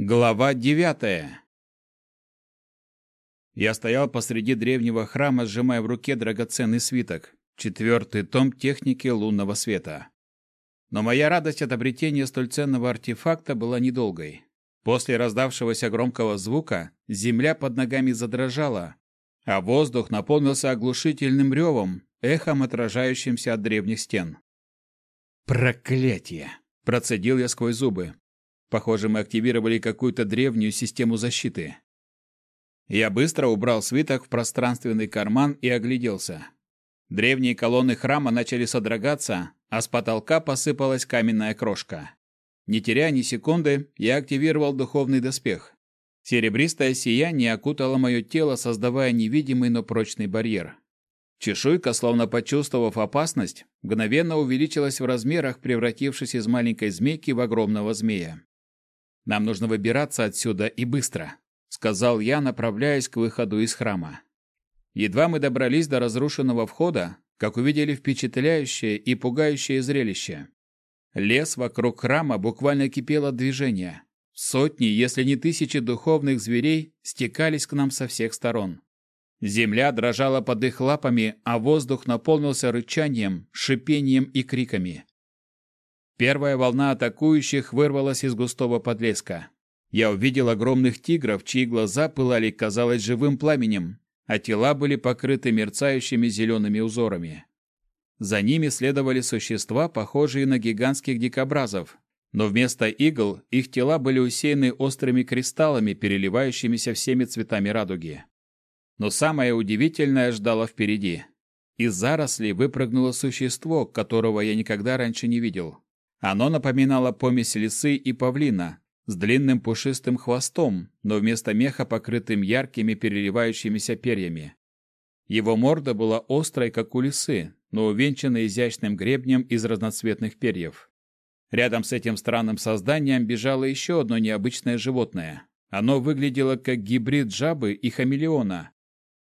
Глава девятая Я стоял посреди древнего храма, сжимая в руке драгоценный свиток, четвертый том техники лунного света. Но моя радость от обретения столь ценного артефакта была недолгой. После раздавшегося громкого звука земля под ногами задрожала, а воздух наполнился оглушительным ревом, эхом отражающимся от древних стен. «Проклятие!» – процедил я сквозь зубы. Похоже, мы активировали какую-то древнюю систему защиты. Я быстро убрал свиток в пространственный карман и огляделся. Древние колонны храма начали содрогаться, а с потолка посыпалась каменная крошка. Не теряя ни секунды, я активировал духовный доспех. Серебристое сияние окутало мое тело, создавая невидимый, но прочный барьер. Чешуйка, словно почувствовав опасность, мгновенно увеличилась в размерах, превратившись из маленькой змейки в огромного змея. «Нам нужно выбираться отсюда и быстро», — сказал я, направляясь к выходу из храма. Едва мы добрались до разрушенного входа, как увидели впечатляющее и пугающее зрелище. Лес вокруг храма буквально кипел от движения. Сотни, если не тысячи духовных зверей стекались к нам со всех сторон. Земля дрожала под их лапами, а воздух наполнился рычанием, шипением и криками. Первая волна атакующих вырвалась из густого подлеска. Я увидел огромных тигров, чьи глаза пылали, казалось, живым пламенем, а тела были покрыты мерцающими зелеными узорами. За ними следовали существа, похожие на гигантских дикобразов, но вместо игл их тела были усеяны острыми кристаллами, переливающимися всеми цветами радуги. Но самое удивительное ждало впереди. Из зарослей выпрыгнуло существо, которого я никогда раньше не видел. Оно напоминало помесь лисы и павлина, с длинным пушистым хвостом, но вместо меха покрытым яркими переливающимися перьями. Его морда была острой, как у лисы, но увенчана изящным гребнем из разноцветных перьев. Рядом с этим странным созданием бежало еще одно необычное животное. Оно выглядело как гибрид жабы и хамелеона,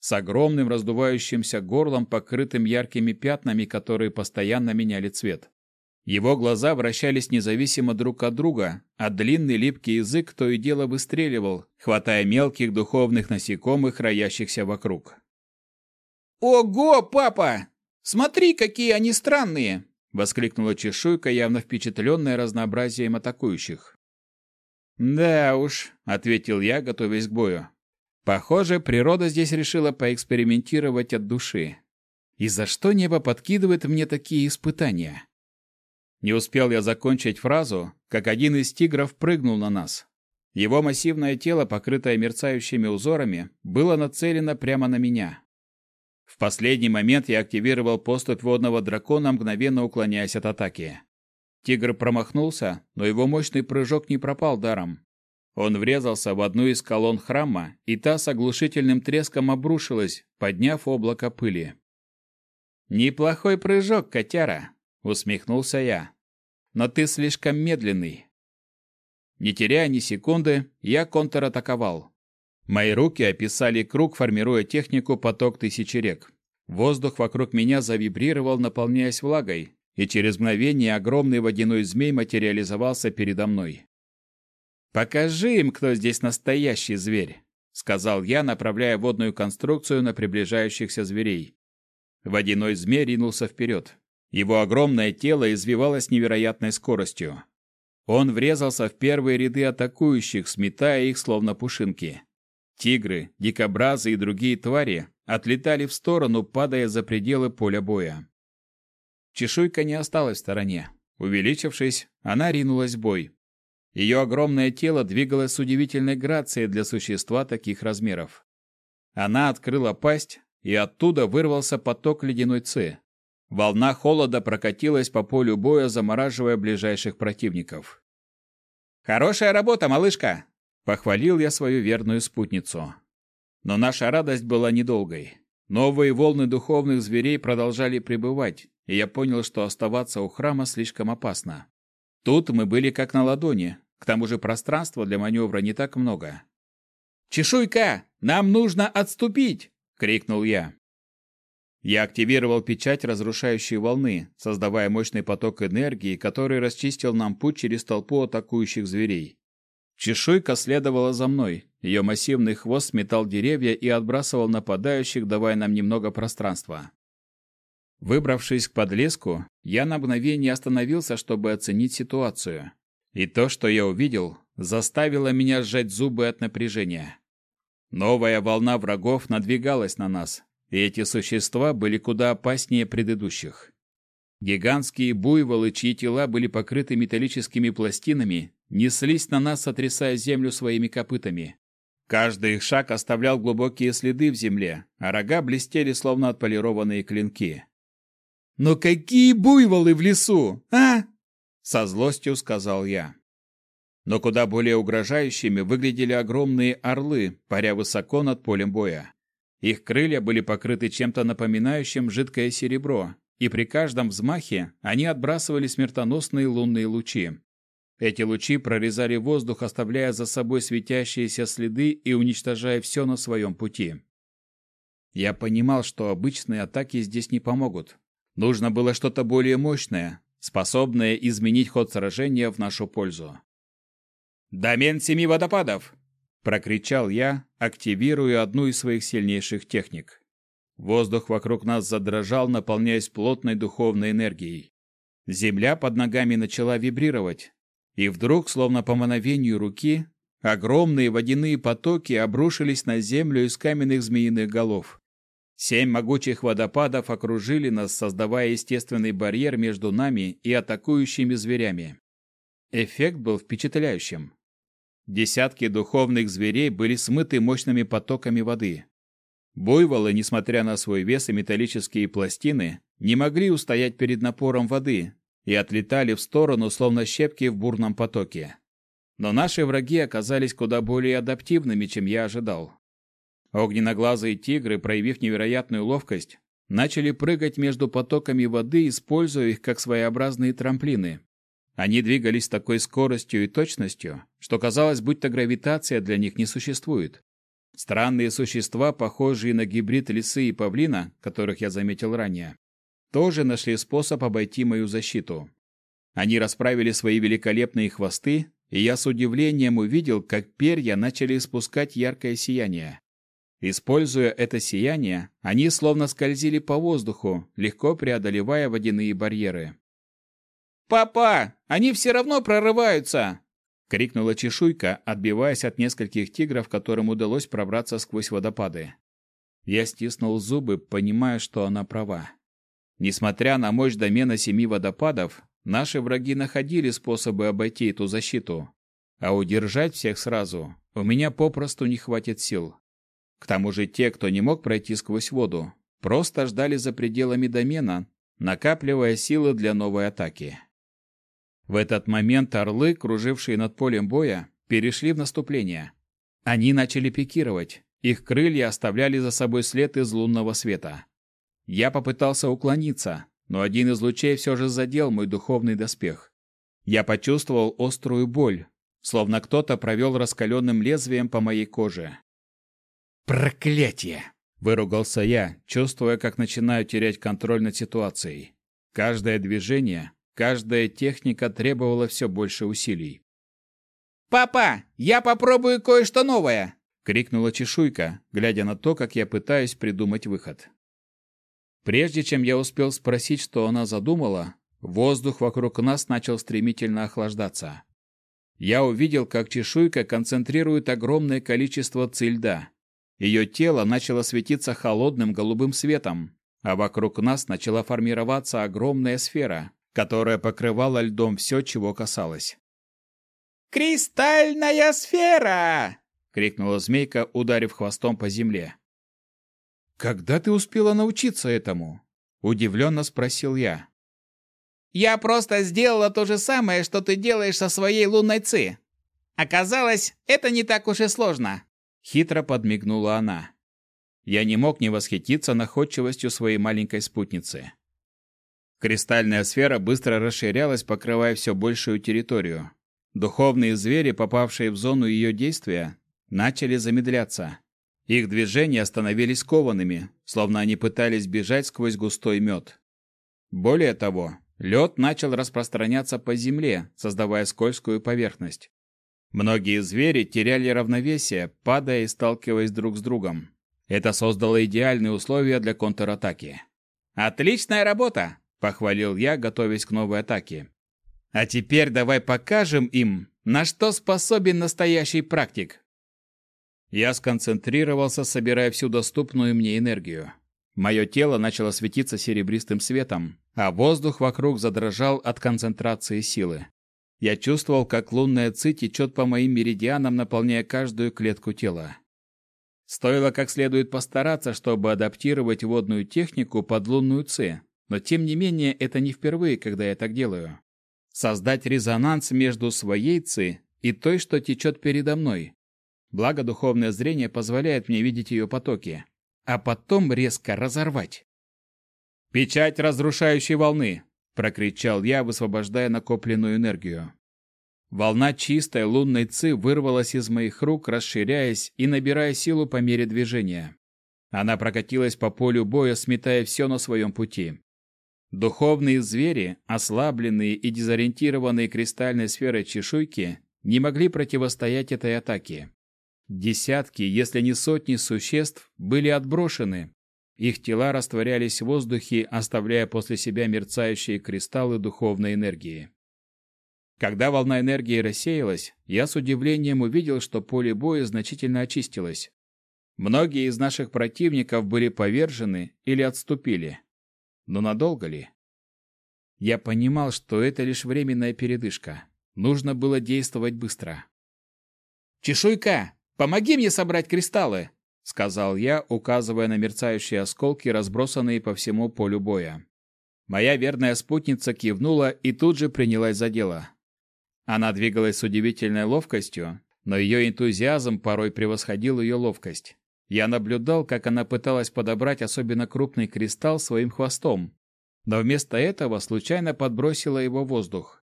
с огромным раздувающимся горлом, покрытым яркими пятнами, которые постоянно меняли цвет. Его глаза вращались независимо друг от друга, а длинный липкий язык то и дело выстреливал, хватая мелких духовных насекомых, роящихся вокруг. «Ого, папа! Смотри, какие они странные!» — воскликнула чешуйка, явно впечатленная разнообразием атакующих. «Да уж», — ответил я, готовясь к бою. «Похоже, природа здесь решила поэкспериментировать от души. И за что небо подкидывает мне такие испытания?» Не успел я закончить фразу, как один из тигров прыгнул на нас. Его массивное тело, покрытое мерцающими узорами, было нацелено прямо на меня. В последний момент я активировал поступь водного дракона, мгновенно уклоняясь от атаки. Тигр промахнулся, но его мощный прыжок не пропал даром. Он врезался в одну из колонн храма, и та с оглушительным треском обрушилась, подняв облако пыли. «Неплохой прыжок, котяра!» Усмехнулся я. Но ты слишком медленный. Не теряя ни секунды, я контратаковал. Мои руки описали круг, формируя технику поток тысячи рек. Воздух вокруг меня завибрировал, наполняясь влагой, и через мгновение огромный водяной змей материализовался передо мной. «Покажи им, кто здесь настоящий зверь», — сказал я, направляя водную конструкцию на приближающихся зверей. Водяной змей ринулся вперед. Его огромное тело извивалось невероятной скоростью. Он врезался в первые ряды атакующих, сметая их словно пушинки. Тигры, дикобразы и другие твари отлетали в сторону, падая за пределы поля боя. Чешуйка не осталась в стороне. Увеличившись, она ринулась в бой. Ее огромное тело двигалось с удивительной грацией для существа таких размеров. Она открыла пасть, и оттуда вырвался поток ледяной ци. Волна холода прокатилась по полю боя, замораживая ближайших противников. «Хорошая работа, малышка!» – похвалил я свою верную спутницу. Но наша радость была недолгой. Новые волны духовных зверей продолжали пребывать, и я понял, что оставаться у храма слишком опасно. Тут мы были как на ладони, к тому же пространства для маневра не так много. «Чешуйка, нам нужно отступить!» — крикнул я. Я активировал печать разрушающей волны, создавая мощный поток энергии, который расчистил нам путь через толпу атакующих зверей. Чешуйка следовала за мной. Ее массивный хвост метал деревья и отбрасывал нападающих, давая нам немного пространства. Выбравшись к подлеску, я на мгновение остановился, чтобы оценить ситуацию. И то, что я увидел, заставило меня сжать зубы от напряжения. Новая волна врагов надвигалась на нас, и эти существа были куда опаснее предыдущих. Гигантские буйволы, чьи тела были покрыты металлическими пластинами, неслись на нас, сотрясая землю своими копытами. Каждый их шаг оставлял глубокие следы в земле, а рога блестели, словно отполированные клинки. «Но какие буйволы в лесу, а?» — со злостью сказал я. Но куда более угрожающими выглядели огромные орлы, паря высоко над полем боя. Их крылья были покрыты чем-то напоминающим жидкое серебро, и при каждом взмахе они отбрасывали смертоносные лунные лучи. Эти лучи прорезали воздух, оставляя за собой светящиеся следы и уничтожая все на своем пути. Я понимал, что обычные атаки здесь не помогут. Нужно было что-то более мощное, способное изменить ход сражения в нашу пользу. «Домен семи водопадов!» – прокричал я, активируя одну из своих сильнейших техник. Воздух вокруг нас задрожал, наполняясь плотной духовной энергией. Земля под ногами начала вибрировать, и вдруг, словно по мановению руки, огромные водяные потоки обрушились на землю из каменных змеиных голов. Семь могучих водопадов окружили нас, создавая естественный барьер между нами и атакующими зверями. Эффект был впечатляющим. Десятки духовных зверей были смыты мощными потоками воды. Буйволы, несмотря на свой вес и металлические пластины, не могли устоять перед напором воды и отлетали в сторону, словно щепки в бурном потоке. Но наши враги оказались куда более адаптивными, чем я ожидал. Огненноглазые тигры, проявив невероятную ловкость, начали прыгать между потоками воды, используя их как своеобразные трамплины. Они двигались с такой скоростью и точностью, что казалось, будто гравитация для них не существует. Странные существа, похожие на гибрид лисы и павлина, которых я заметил ранее, тоже нашли способ обойти мою защиту. Они расправили свои великолепные хвосты, и я с удивлением увидел, как перья начали испускать яркое сияние. Используя это сияние, они словно скользили по воздуху, легко преодолевая водяные барьеры. «Папа, они все равно прорываются!» — крикнула чешуйка, отбиваясь от нескольких тигров, которым удалось пробраться сквозь водопады. Я стиснул зубы, понимая, что она права. Несмотря на мощь домена семи водопадов, наши враги находили способы обойти эту защиту, а удержать всех сразу у меня попросту не хватит сил. К тому же те, кто не мог пройти сквозь воду, просто ждали за пределами домена, накапливая силы для новой атаки. В этот момент орлы, кружившие над полем боя, перешли в наступление. Они начали пикировать. Их крылья оставляли за собой след из лунного света. Я попытался уклониться, но один из лучей все же задел мой духовный доспех. Я почувствовал острую боль, словно кто-то провел раскаленным лезвием по моей коже. «Проклятие!» – выругался я, чувствуя, как начинаю терять контроль над ситуацией. Каждое движение, Каждая техника требовала все больше усилий. «Папа, я попробую кое-что новое!» — крикнула чешуйка, глядя на то, как я пытаюсь придумать выход. Прежде чем я успел спросить, что она задумала, воздух вокруг нас начал стремительно охлаждаться. Я увидел, как чешуйка концентрирует огромное количество цильда. Ее тело начало светиться холодным голубым светом, а вокруг нас начала формироваться огромная сфера, которая покрывала льдом все, чего касалось. «Кристальная сфера!» — крикнула змейка, ударив хвостом по земле. «Когда ты успела научиться этому?» — удивленно спросил я. «Я просто сделала то же самое, что ты делаешь со своей лунной ци. Оказалось, это не так уж и сложно», — хитро подмигнула она. Я не мог не восхититься находчивостью своей маленькой спутницы. Кристальная сфера быстро расширялась, покрывая все большую территорию. Духовные звери, попавшие в зону ее действия, начали замедляться. Их движения становились коваными, словно они пытались бежать сквозь густой мед. Более того, лед начал распространяться по земле, создавая скользкую поверхность. Многие звери теряли равновесие, падая и сталкиваясь друг с другом. Это создало идеальные условия для контратаки. «Отличная работа!» – похвалил я, готовясь к новой атаке. «А теперь давай покажем им, на что способен настоящий практик!» Я сконцентрировался, собирая всю доступную мне энергию. Мое тело начало светиться серебристым светом, а воздух вокруг задрожал от концентрации силы. Я чувствовал, как лунная ци течет по моим меридианам, наполняя каждую клетку тела. Стоило как следует постараться, чтобы адаптировать водную технику под лунную ци, но тем не менее это не впервые, когда я так делаю. Создать резонанс между своей ци и той, что течет передо мной. Благо духовное зрение позволяет мне видеть ее потоки, а потом резко разорвать. «Печать разрушающей волны!» прокричал я, высвобождая накопленную энергию. Волна чистой лунной ци вырвалась из моих рук, расширяясь и набирая силу по мере движения. Она прокатилась по полю боя, сметая все на своем пути. Духовные звери, ослабленные и дезориентированные кристальной сферой чешуйки, не могли противостоять этой атаке. Десятки, если не сотни существ были отброшены, их тела растворялись в воздухе, оставляя после себя мерцающие кристаллы духовной энергии. Когда волна энергии рассеялась, я с удивлением увидел, что поле боя значительно очистилось. Многие из наших противников были повержены или отступили. Но надолго ли? Я понимал, что это лишь временная передышка. Нужно было действовать быстро. «Чешуйка, помоги мне собрать кристаллы!» сказал я, указывая на мерцающие осколки, разбросанные по всему полю боя. Моя верная спутница кивнула и тут же принялась за дело. Она двигалась с удивительной ловкостью, но ее энтузиазм порой превосходил ее ловкость. Я наблюдал, как она пыталась подобрать особенно крупный кристалл своим хвостом, но вместо этого случайно подбросила его в воздух.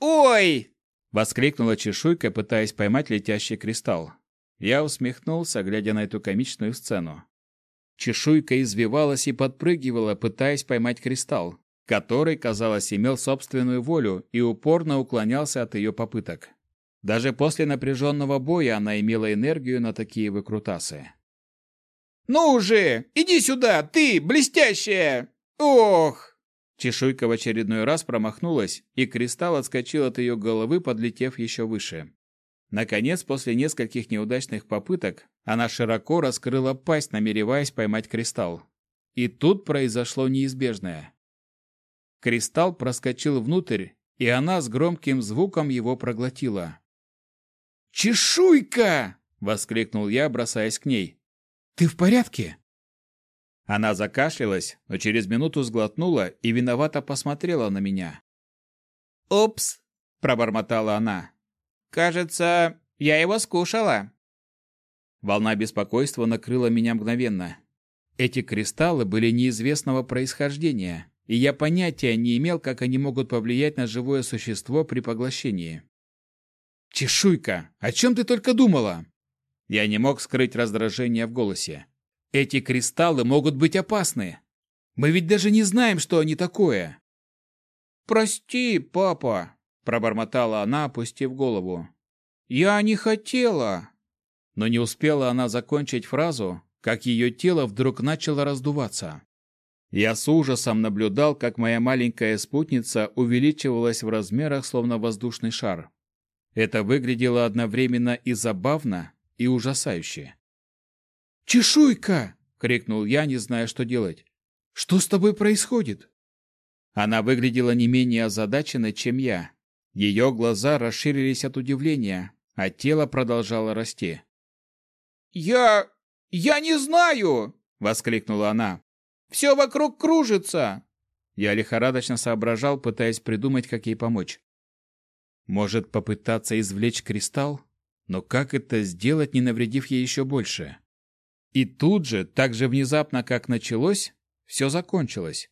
«Ой!» — воскликнула чешуйка, пытаясь поймать летящий кристалл. Я усмехнулся, глядя на эту комичную сцену. Чешуйка извивалась и подпрыгивала, пытаясь поймать кристалл, который, казалось, имел собственную волю и упорно уклонялся от ее попыток. Даже после напряженного боя она имела энергию на такие выкрутасы. «Ну уже! Иди сюда, ты, блестящая! Ох!» Чешуйка в очередной раз промахнулась, и кристалл отскочил от ее головы, подлетев еще выше. Наконец, после нескольких неудачных попыток, она широко раскрыла пасть, намереваясь поймать кристалл. И тут произошло неизбежное. Кристалл проскочил внутрь, и она с громким звуком его проглотила. «Чешуйка!» — воскликнул я, бросаясь к ней. «Ты в порядке?» Она закашлялась, но через минуту сглотнула и виновато посмотрела на меня. «Упс!» — пробормотала она. Кажется, я его скушала. Волна беспокойства накрыла меня мгновенно. Эти кристаллы были неизвестного происхождения, и я понятия не имел, как они могут повлиять на живое существо при поглощении. «Чешуйка, о чем ты только думала?» Я не мог скрыть раздражение в голосе. «Эти кристаллы могут быть опасны. Мы ведь даже не знаем, что они такое». «Прости, папа», пробормотала она, опустив голову. Я не хотела. Но не успела она закончить фразу, как ее тело вдруг начало раздуваться. Я с ужасом наблюдал, как моя маленькая спутница увеличивалась в размерах, словно воздушный шар. Это выглядело одновременно и забавно, и ужасающе. «Чешуйка!» — крикнул я, не зная, что делать. «Что с тобой происходит?» Она выглядела не менее озадаченной, чем я, ее глаза расширились от удивления, а тело продолжало расти. «Я... я не знаю!» — воскликнула она. «Все вокруг кружится!» Я лихорадочно соображал, пытаясь придумать, как ей помочь. Может, попытаться извлечь кристалл? Но как это сделать, не навредив ей еще больше? И тут же, так же внезапно, как началось, все закончилось.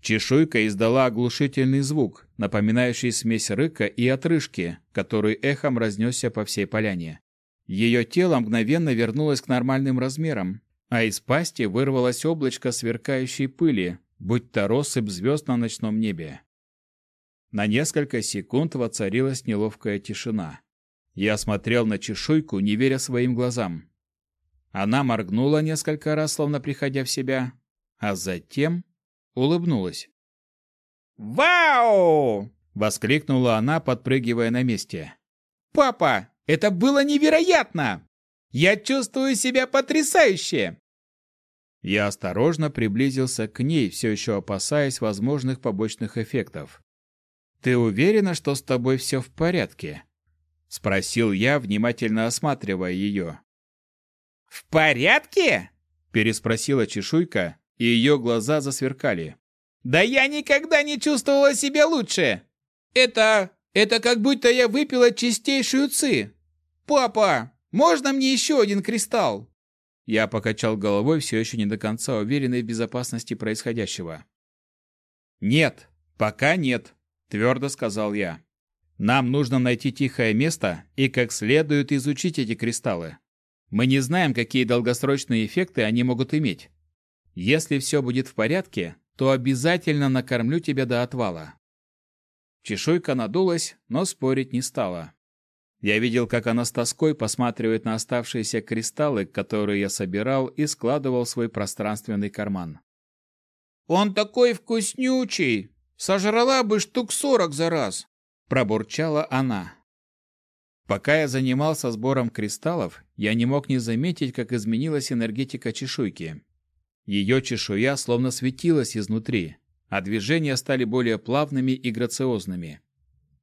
Чешуйка издала оглушительный звук, напоминающий смесь рыка и отрыжки, который эхом разнесся по всей поляне. Ее тело мгновенно вернулось к нормальным размерам, а из пасти вырвалось облачко сверкающей пыли, будь то россыпь звезд на ночном небе. На несколько секунд воцарилась неловкая тишина. Я смотрел на чешуйку, не веря своим глазам. Она моргнула несколько раз, словно приходя в себя, а затем улыбнулась. «Вау!» — воскликнула она, подпрыгивая на месте. «Папа, это было невероятно! Я чувствую себя потрясающе!» Я осторожно приблизился к ней, все еще опасаясь возможных побочных эффектов. «Ты уверена, что с тобой все в порядке?» — спросил я, внимательно осматривая ее. «В порядке?» — переспросила чешуйка, и ее глаза засверкали. «Да я никогда не чувствовала себя лучше! Это... это как будто я выпила чистейшую ци! Папа, можно мне еще один кристалл?» Я покачал головой, все еще не до конца уверенный в безопасности происходящего. «Нет, пока нет», — твердо сказал я. «Нам нужно найти тихое место и как следует изучить эти кристаллы. Мы не знаем, какие долгосрочные эффекты они могут иметь. Если все будет в порядке, то обязательно накормлю тебя до отвала». Чешуйка надулась, но спорить не стала. Я видел, как она с тоской посматривает на оставшиеся кристаллы, которые я собирал и складывал в свой пространственный карман. «Он такой вкуснючий! Сожрала бы штук сорок за раз!» – пробурчала она. Пока я занимался сбором кристаллов, я не мог не заметить, как изменилась энергетика чешуйки. Ее чешуя словно светилась изнутри, а движения стали более плавными и грациозными.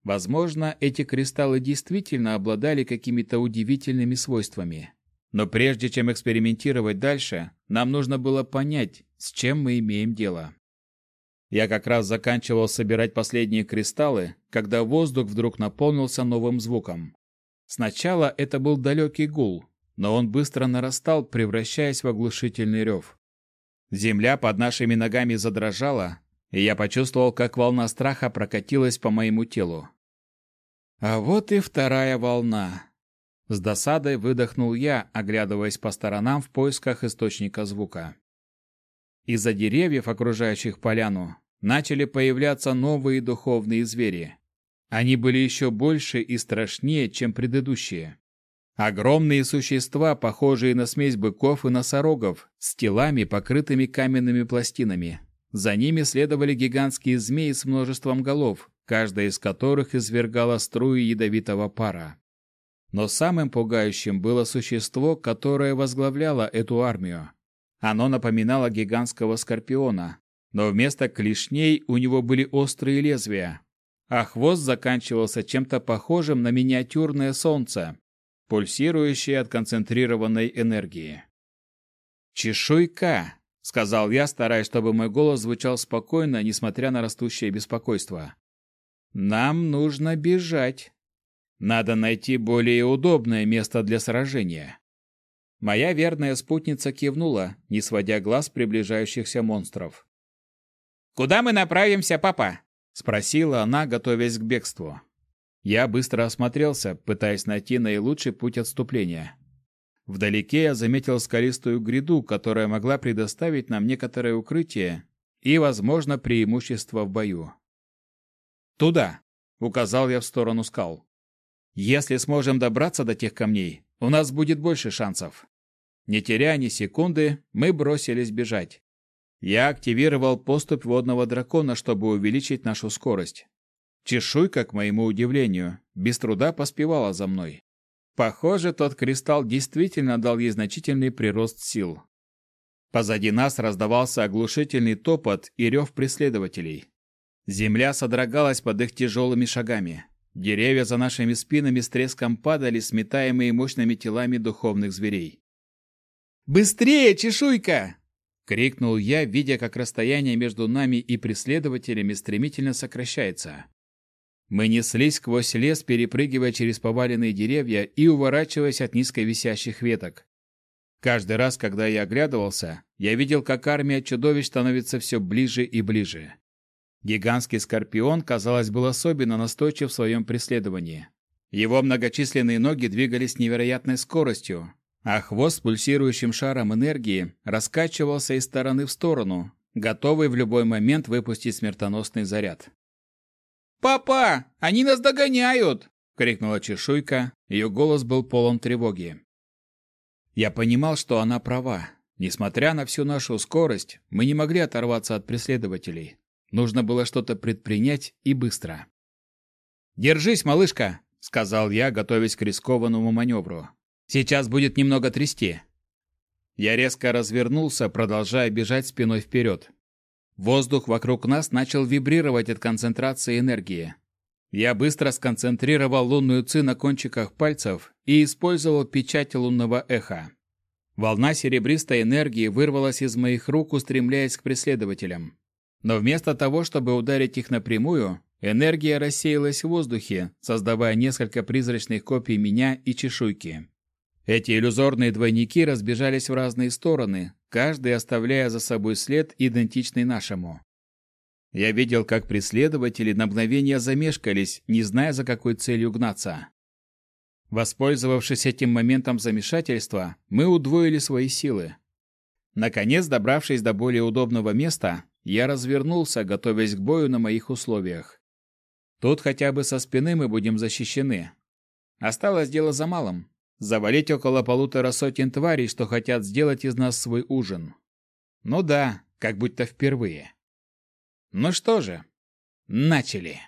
Возможно, эти кристаллы действительно обладали какими-то удивительными свойствами. Но прежде чем экспериментировать дальше, нам нужно было понять, с чем мы имеем дело. Я как раз заканчивал собирать последние кристаллы, когда воздух вдруг наполнился новым звуком. Сначала это был далекий гул, но он быстро нарастал, превращаясь в оглушительный рев. Земля под нашими ногами задрожала, и я почувствовал, как волна страха прокатилась по моему телу. А вот и вторая волна. С досадой выдохнул я, оглядываясь по сторонам в поисках источника звука. Из-за деревьев, окружающих поляну, начали появляться новые духовные звери. Они были еще больше и страшнее, чем предыдущие. Огромные существа, похожие на смесь быков и носорогов, с телами, покрытыми каменными пластинами. За ними следовали гигантские змеи с множеством голов, каждая из которых извергала струи ядовитого пара. Но самым пугающим было существо, которое возглавляло эту армию. Оно напоминало гигантского скорпиона, но вместо клешней у него были острые лезвия, а хвост заканчивался чем-то похожим на миниатюрное солнце, пульсирующее от концентрированной энергии. «Чешуйка!» — сказал я, стараясь, чтобы мой голос звучал спокойно, несмотря на растущее беспокойство. Нам нужно бежать. Надо найти более удобное место для сражения. Моя верная спутница кивнула, не сводя глаз приближающихся монстров. «Куда мы направимся, папа?» — спросила она, готовясь к бегству. Я быстро осмотрелся, пытаясь найти наилучший путь отступления. Вдалеке я заметил скалистую гряду, которая могла предоставить нам некоторое укрытие и, возможно, преимущество в бою. «Туда!» — указал я в сторону скал. «Если сможем добраться до тех камней, у нас будет больше шансов». Не теряя ни секунды, мы бросились бежать. Я активировал поступь водного дракона, чтобы увеличить нашу скорость. Чешуйка, к моему удивлению, без труда поспевала за мной. Похоже, тот кристалл действительно дал ей значительный прирост сил. Позади нас раздавался оглушительный топот и рев преследователей. Земля содрогалась под их тяжелыми шагами. Деревья за нашими спинами с треском падали, сметаемые мощными телами духовных зверей. «Быстрее, чешуйка!» — крикнул я, видя, как расстояние между нами и преследователями стремительно сокращается. Мы неслись сквозь лес, перепрыгивая через поваленные деревья и уворачиваясь от низко висящих веток. Каждый раз, когда я оглядывался, я видел, как армия чудовищ становится все ближе и ближе. Гигантский скорпион, казалось, был особенно настойчив в своем преследовании. Его многочисленные ноги двигались невероятной скоростью, а хвост с пульсирующим шаром энергии раскачивался из стороны в сторону, готовый в любой момент выпустить смертоносный заряд. «Папа, они нас догоняют!» — крикнула чешуйка, ее голос был полон тревоги. Я понимал, что она права. Несмотря на всю нашу скорость, мы не могли оторваться от преследователей. Нужно было что-то предпринять и быстро. «Держись, малышка!» — сказал я, готовясь к рискованному маневру. «Сейчас будет немного трясти». Я резко развернулся, продолжая бежать спиной вперед. Воздух вокруг нас начал вибрировать от концентрации энергии. Я быстро сконцентрировал лунную ци на кончиках пальцев и использовал печать лунного эха. Волна серебристой энергии вырвалась из моих рук, устремляясь к преследователям. Но вместо того, чтобы ударить их напрямую, энергия рассеялась в воздухе, создавая несколько призрачных копий меня и чешуйки. Эти иллюзорные двойники разбежались в разные стороны, каждый оставляя за собой след, идентичный нашему. Я видел, как преследователи на мгновение замешкались, не зная, за какой целью гнаться. Воспользовавшись этим моментом замешательства, мы удвоили свои силы. Наконец, добравшись до более удобного места, я развернулся, готовясь к бою на моих условиях. Тут хотя бы со спины мы будем защищены. Осталось дело за малым — завалить около полутора сотен тварей, что хотят сделать из нас свой ужин. Ну да, как будто впервые. Ну что же, начали.